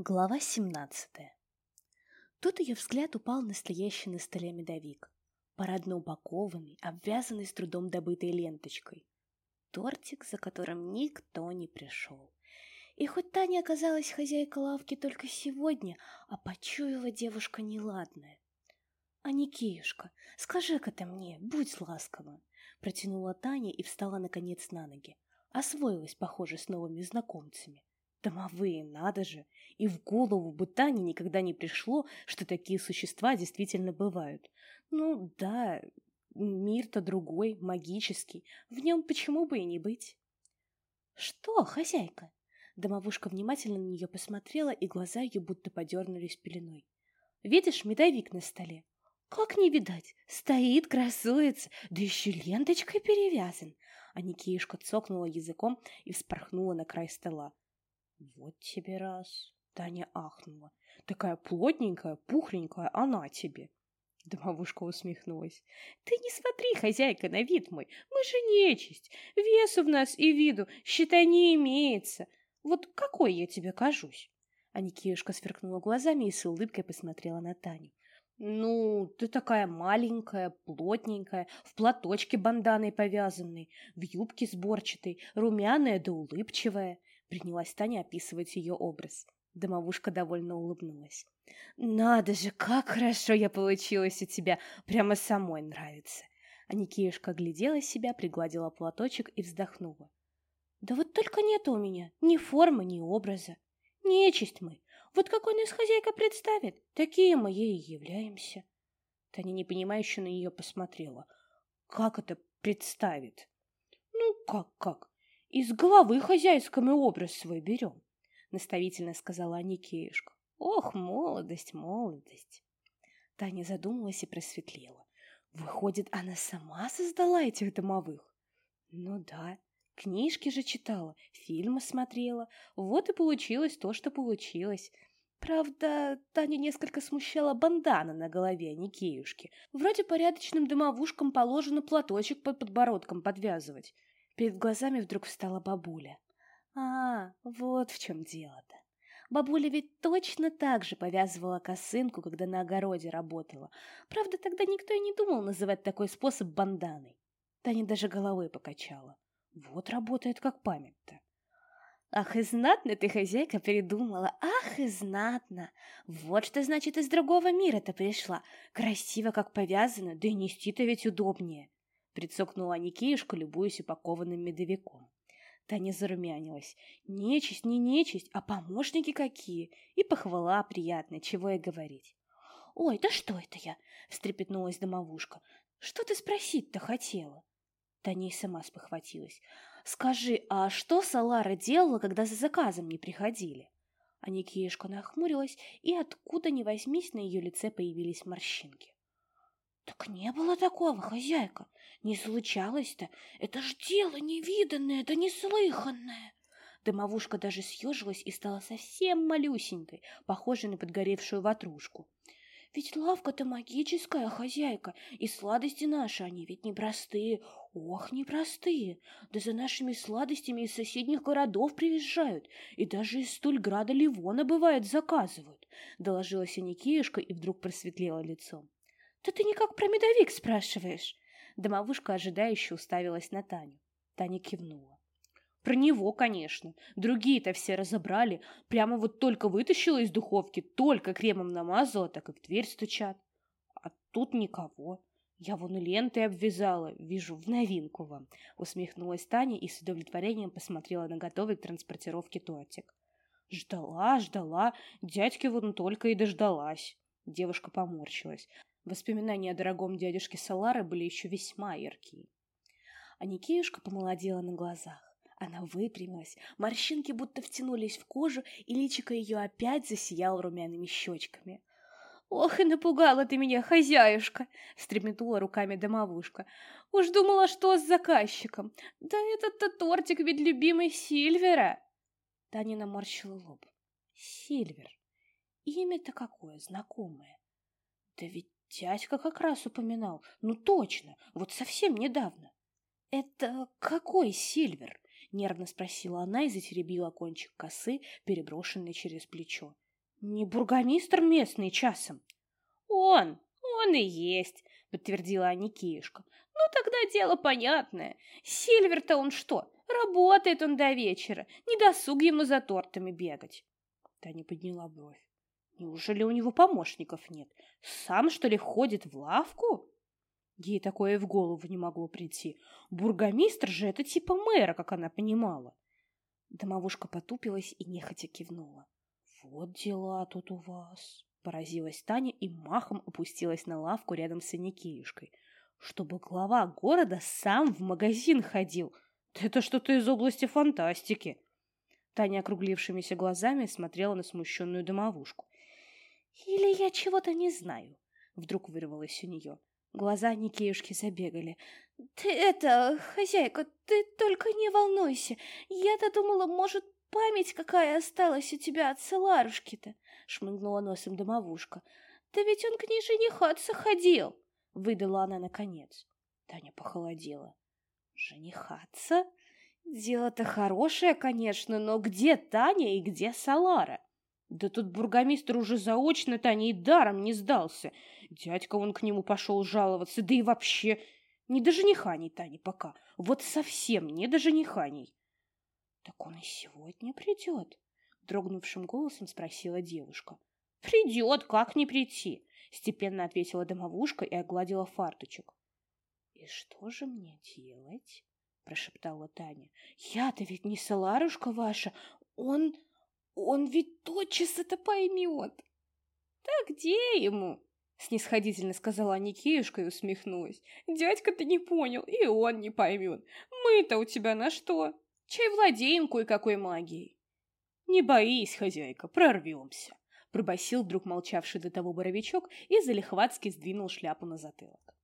Глава 17 Тут ее взгляд упал на стоящий на столе медовик, парадно упакованный, обвязанный с трудом добытой ленточкой. Тортик, за которым никто не пришел. И хоть Таня оказалась хозяйкой лавки только сегодня, а почуяла девушка неладное. «А Никеюшка, скажи-ка ты мне, будь ласкова!» Протянула Таня и встала наконец на ноги. Освоилась, похоже, с новыми знакомцами. Домовые, надо же! И в голову бы Тане никогда не пришло, что такие существа действительно бывают. Ну да, мир-то другой, магический. В нем почему бы и не быть? Что, хозяйка? Домовушка внимательно на нее посмотрела, и глаза ее будто подернулись пеленой. Видишь медовик на столе? Как не видать? Стоит, красуется, да еще ленточкой перевязан. А Никеюшка цокнула языком и вспорхнула на край стола. Вот тебе раз. Таня ахнула. Такая плотненькая, пухленькая она тебе. Домовушка усмехнулась. Ты не смотри, хозяйка, на вид мой. Мы же нечисть. Весу в нас и виду, считай, не имеется. Вот какой я тебе кажусь? А Никеюшка сверкнула глазами и с улыбкой посмотрела на Таню. «Ну, ты такая маленькая, плотненькая, в платочке банданой повязанной, в юбке сборчатой, румяная да улыбчивая. Принялась Таня описывать ее образ. Домовушка довольно улыбнулась. «Надо же, как хорошо я получилась у тебя! Прямо самой нравится!» А Никеюшка глядела себя, пригладила платочек и вздохнула. «Да вот только нет у меня ни формы, ни образа. Нечисть мы. Вот какой нас хозяйка представит, такие мы ей и являемся». Таня непонимающе на нее посмотрела. «Как это представит?» «Ну, как-как? Из головы хозяйской мы образ свой берем, — наставительно сказала Аникеюшка. Ох, молодость, молодость! Таня задумалась и просветлела. Выходит, она сама создала этих домовых? Ну да, книжки же читала, фильмы смотрела, вот и получилось то, что получилось. Правда, Таня несколько смущала бандана на голове Аникеюшки. Вроде порядочным домовушкам положено платочек под подбородком подвязывать. Перед глазами вдруг встала бабуля. А, вот в чем дело-то. Бабуля ведь точно так же повязывала косынку, когда на огороде работала. Правда, тогда никто и не думал называть такой способ банданой. Таня даже головой покачала. Вот работает как память-то. Ах, и знатно ты, хозяйка, передумала. Ах, и знатно. Вот что значит из другого мира-то пришла. Красиво как повязано, да и нести-то ведь удобнее прицокнула Никеюшка, любуясь упакованным медовиком. Таня зарумянилась. Нечисть, не нечисть, а помощники какие. И похвала приятная, чего и говорить. «Ой, да что это я?» — встрепетнулась домовушка. «Что ты спросить-то хотела?» Таня и сама спохватилась. «Скажи, а что Салара делала, когда за заказом не приходили?» А Никеюшка нахмурилась, и откуда ни возьмись на ее лице появились морщинки. Так не было такого, хозяйка. Не случалось-то. Это ж дело невиданное, да неслыханное. Домовушка даже съежилась и стала совсем малюсенькой, похожей на подгоревшую ватрушку. Ведь лавка-то магическая, хозяйка, и сладости наши, они ведь непростые, ох, непростые. Да за нашими сладостями из соседних городов приезжают, и даже из Стульграда Ливона, бывает, заказывают, — доложилась Аникеюшка и вдруг просветлела лицом. «Да ты никак про медовик спрашиваешь?» Домовушка ожидающе уставилась на Таню. Таня кивнула. «Про него, конечно. Другие-то все разобрали. Прямо вот только вытащила из духовки, только кремом намазала, так и в дверь стучат. А тут никого. Я вон лентой обвязала, вижу, в новинку вам», — усмехнулась Таня и с удовлетворением посмотрела на готовый к транспортировке тортик. «Ждала, ждала, дядьки вон только и дождалась». Девушка поморщилась. Воспоминания о дорогом дядюшке Салары были еще весьма яркие. А Никеюшка помолодела на глазах. Она выпрямилась, морщинки будто втянулись в кожу, и личико ее опять засияло румяными щечками. «Ох, и напугала ты меня, хозяюшка!» — стреметула руками домовушка. «Уж думала, что с заказчиком. Да этот-то тортик ведь любимый Сильвера!» Таня наморщила лоб. «Сильвер. Имя-то какое, знакомое. Да ведь Дядька как раз упоминал. Ну точно, вот совсем недавно. Это какой Сильвер? Нервно спросила она и затеребила кончик косы, переброшенный через плечо. Не бургомистр местный часом? Он, он и есть, подтвердила Аникеюшка. Ну тогда дело понятное. Сильвер-то он что, работает он до вечера, не досуг ему за тортами бегать. Таня подняла бровь. Неужели у него помощников нет? Сам, что ли, ходит в лавку? Ей такое в голову не могло прийти. Бургомистр же это типа мэра, как она понимала. Домовушка потупилась и нехотя кивнула. «Вот дела тут у вас!» Поразилась Таня и махом опустилась на лавку рядом с Аникеюшкой. «Чтобы глава города сам в магазин ходил! Это что-то из области фантастики!» Таня округлившимися глазами смотрела на смущенную домовушку. «Или я чего-то не знаю?» Вдруг вырвалось у нее. Глаза Никеюшки забегали. «Ты это, хозяйка, ты только не волнуйся. Я-то думала, может, память какая осталась у тебя от Саларушки-то?» Шмыгнула носом домовушка. «Да ведь он к ней женихаться ходил!» Выдала она наконец. Таня похолодела. «Женихаться? Дело-то хорошее, конечно, но где Таня и где Салара?» Да тут бургомистр уже заочно Тане и даром не сдался. Дядька он к нему пошел жаловаться, да и вообще не до жениханий Тани пока. Вот совсем не до жениханий. Так он и сегодня придет? Дрогнувшим голосом спросила девушка. Придет, как не прийти? Степенно ответила домовушка и огладила фарточек. И что же мне делать? Прошептала Таня. Я-то ведь не Саларушка ваша, он... Он ведь тотчас это поймет. Так где ему? Снисходительно сказала Никеюшка и усмехнулась. Дядька-то не понял, и он не поймет. Мы-то у тебя на что? Чай владеем кое-какой магией. Не боись, хозяйка, прорвемся. Пробасил вдруг молчавший до того боровичок и залихватски сдвинул шляпу на затылок.